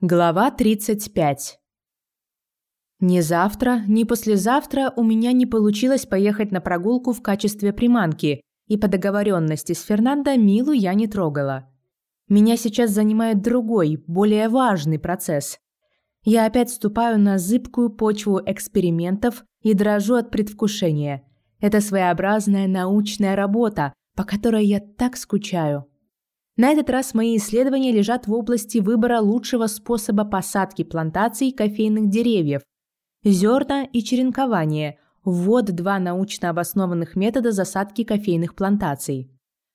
Глава 35. Ни завтра, ни послезавтра у меня не получилось поехать на прогулку в качестве приманки, и по договоренности с Фернандо Милу я не трогала. Меня сейчас занимает другой, более важный процесс. Я опять ступаю на зыбкую почву экспериментов и дрожу от предвкушения. Это своеобразная научная работа, по которой я так скучаю. На этот раз мои исследования лежат в области выбора лучшего способа посадки плантаций кофейных деревьев. Зерна и черенкование – вот два научно обоснованных метода засадки кофейных плантаций.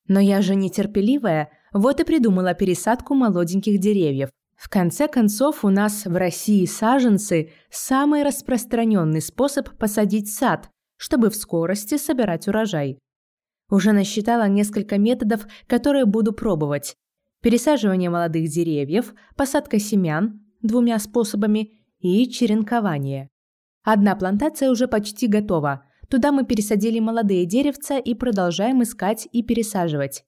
Но я же нетерпеливая, вот и придумала пересадку молоденьких деревьев. В конце концов, у нас в России саженцы – самый распространенный способ посадить сад, чтобы в скорости собирать урожай. Уже насчитала несколько методов, которые буду пробовать. Пересаживание молодых деревьев, посадка семян двумя способами и черенкование. Одна плантация уже почти готова. Туда мы пересадили молодые деревца и продолжаем искать и пересаживать.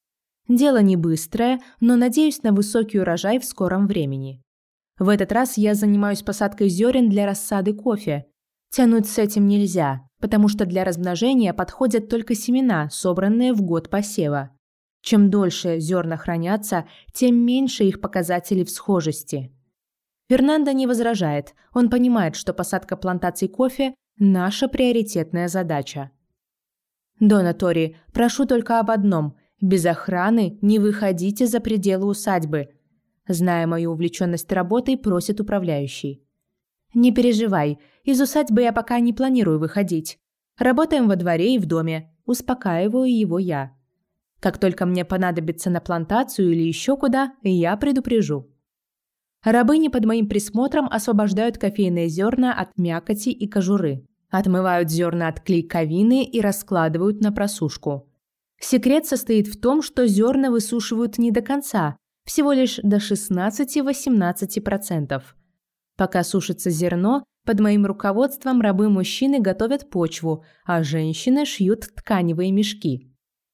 Дело не быстрое, но надеюсь на высокий урожай в скором времени. В этот раз я занимаюсь посадкой зерен для рассады кофе. Тянуть с этим нельзя потому что для размножения подходят только семена, собранные в год посева. Чем дольше зерна хранятся, тем меньше их показатели всхожести. Фернандо не возражает, он понимает, что посадка плантаций кофе – наша приоритетная задача. «Дона Тори, прошу только об одном – без охраны не выходите за пределы усадьбы», зная мою увлеченность работой, просит управляющий. «Не переживай, из усадьбы я пока не планирую выходить. Работаем во дворе и в доме, успокаиваю его я. Как только мне понадобится на плантацию или еще куда, я предупрежу». Рабыни под моим присмотром освобождают кофейные зерна от мякоти и кожуры, отмывают зерна от клейковины и раскладывают на просушку. Секрет состоит в том, что зерна высушивают не до конца, всего лишь до 16-18%. Пока сушится зерно, под моим руководством рабы-мужчины готовят почву, а женщины шьют тканевые мешки.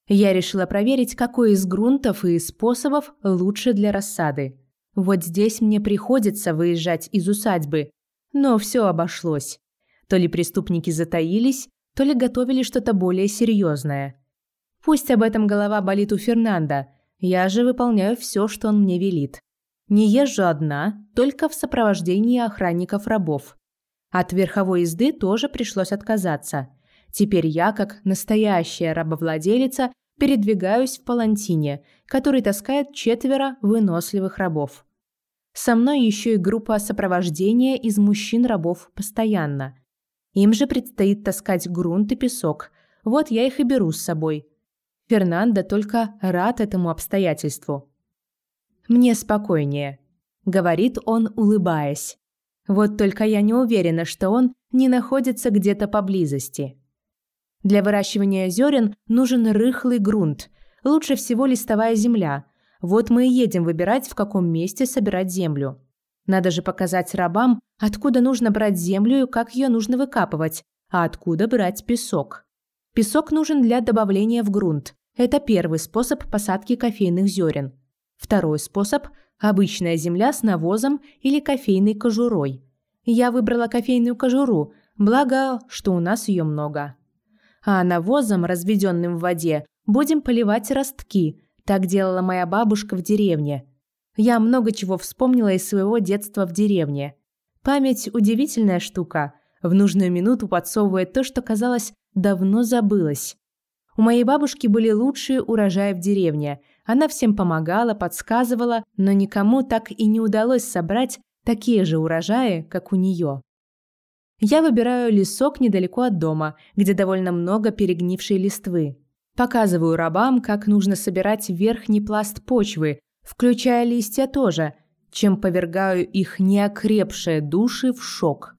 Я решила проверить, какой из грунтов и способов лучше для рассады. Вот здесь мне приходится выезжать из усадьбы, но все обошлось. То ли преступники затаились, то ли готовили что-то более серьезное. Пусть об этом голова болит у Фернанда, я же выполняю все, что он мне велит. Не езжу одна, только в сопровождении охранников-рабов. От верховой езды тоже пришлось отказаться. Теперь я, как настоящая рабовладелица, передвигаюсь в палантине, который таскает четверо выносливых рабов. Со мной еще и группа сопровождения из мужчин-рабов постоянно. Им же предстоит таскать грунт и песок. Вот я их и беру с собой. Фернандо только рад этому обстоятельству. «Мне спокойнее», — говорит он, улыбаясь. Вот только я не уверена, что он не находится где-то поблизости. Для выращивания зерен нужен рыхлый грунт, лучше всего листовая земля. Вот мы и едем выбирать, в каком месте собирать землю. Надо же показать рабам, откуда нужно брать землю и как ее нужно выкапывать, а откуда брать песок. Песок нужен для добавления в грунт. Это первый способ посадки кофейных зерен. Второй способ – обычная земля с навозом или кофейной кожурой. Я выбрала кофейную кожуру, благо, что у нас ее много. А навозом, разведенным в воде, будем поливать ростки. Так делала моя бабушка в деревне. Я много чего вспомнила из своего детства в деревне. Память – удивительная штука. В нужную минуту подсовывает то, что, казалось, давно забылось. У моей бабушки были лучшие урожаи в деревне – она всем помогала, подсказывала, но никому так и не удалось собрать такие же урожаи, как у нее. Я выбираю лесок недалеко от дома, где довольно много перегнившей листвы. Показываю рабам, как нужно собирать верхний пласт почвы, включая листья тоже, чем повергаю их неокрепшие души в шок.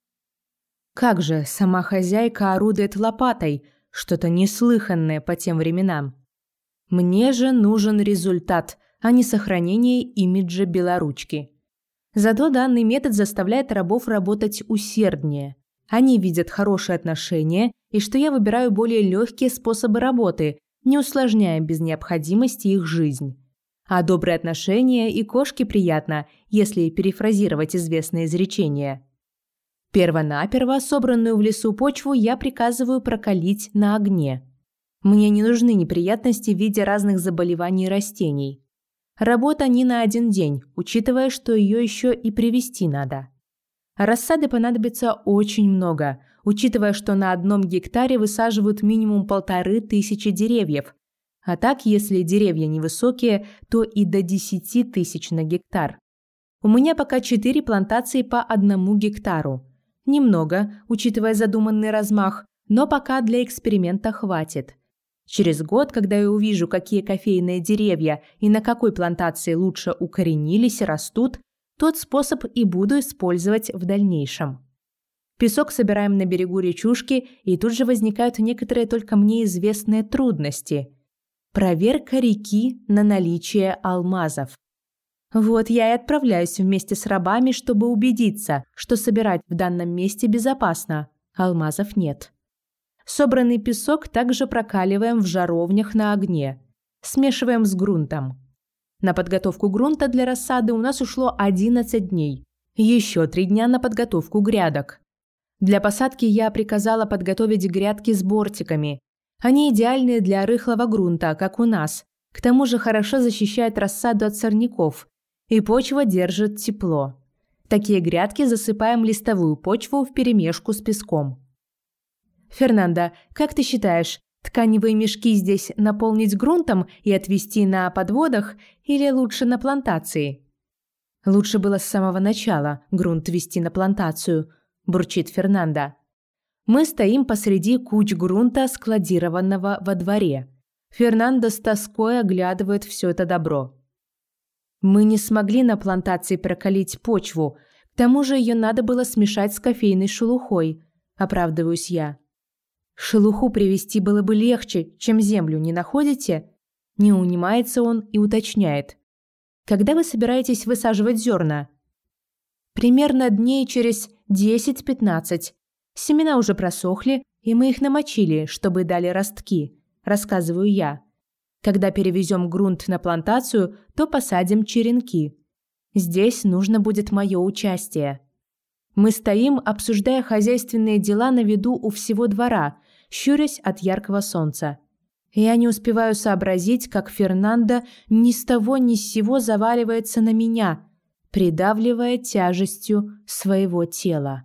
Как же сама хозяйка орудует лопатой, что-то неслыханное по тем временам. Мне же нужен результат, а не сохранение имиджа белоручки. Зато данный метод заставляет рабов работать усерднее. Они видят хорошие отношения и что я выбираю более легкие способы работы, не усложняя без необходимости их жизнь. А добрые отношения и кошке приятно, если перефразировать известное изречение. Первонаперво собранную в лесу почву я приказываю прокалить на огне. Мне не нужны неприятности в виде разных заболеваний растений. Работа не на один день, учитывая, что ее еще и привести надо. Рассады понадобится очень много, учитывая, что на одном гектаре высаживают минимум полторы тысячи деревьев. А так, если деревья невысокие, то и до десяти тысяч на гектар. У меня пока четыре плантации по одному гектару. Немного, учитывая задуманный размах, но пока для эксперимента хватит. Через год, когда я увижу, какие кофейные деревья и на какой плантации лучше укоренились и растут, тот способ и буду использовать в дальнейшем. Песок собираем на берегу речушки, и тут же возникают некоторые только мне известные трудности. Проверка реки на наличие алмазов. Вот я и отправляюсь вместе с рабами, чтобы убедиться, что собирать в данном месте безопасно. Алмазов нет. Собранный песок также прокаливаем в жаровнях на огне. Смешиваем с грунтом. На подготовку грунта для рассады у нас ушло 11 дней. Еще три дня на подготовку грядок. Для посадки я приказала подготовить грядки с бортиками. Они идеальные для рыхлого грунта, как у нас. К тому же хорошо защищают рассаду от сорняков. И почва держит тепло. Такие грядки засыпаем листовую почву вперемешку с песком. Фернандо, как ты считаешь, Тканевые мешки здесь наполнить грунтом и отвезти на подводах или лучше на плантации? Лучше было с самого начала грунт вести на плантацию, бурчит Фернандо. Мы стоим посреди куч грунта, складированного во дворе. Фернандо с тоской оглядывает все это добро. Мы не смогли на плантации прокалить почву, к тому же ее надо было смешать с кофейной шелухой, оправдываюсь я. Шелуху привезти было бы легче, чем землю, не находите? Не унимается он и уточняет. Когда вы собираетесь высаживать зерна? Примерно дней через 10-15. Семена уже просохли, и мы их намочили, чтобы дали ростки, рассказываю я. Когда перевезем грунт на плантацию, то посадим черенки. Здесь нужно будет мое участие. Мы стоим, обсуждая хозяйственные дела на виду у всего двора, щурясь от яркого солнца. Я не успеваю сообразить, как Фернандо ни с того ни с сего заваливается на меня, придавливая тяжестью своего тела.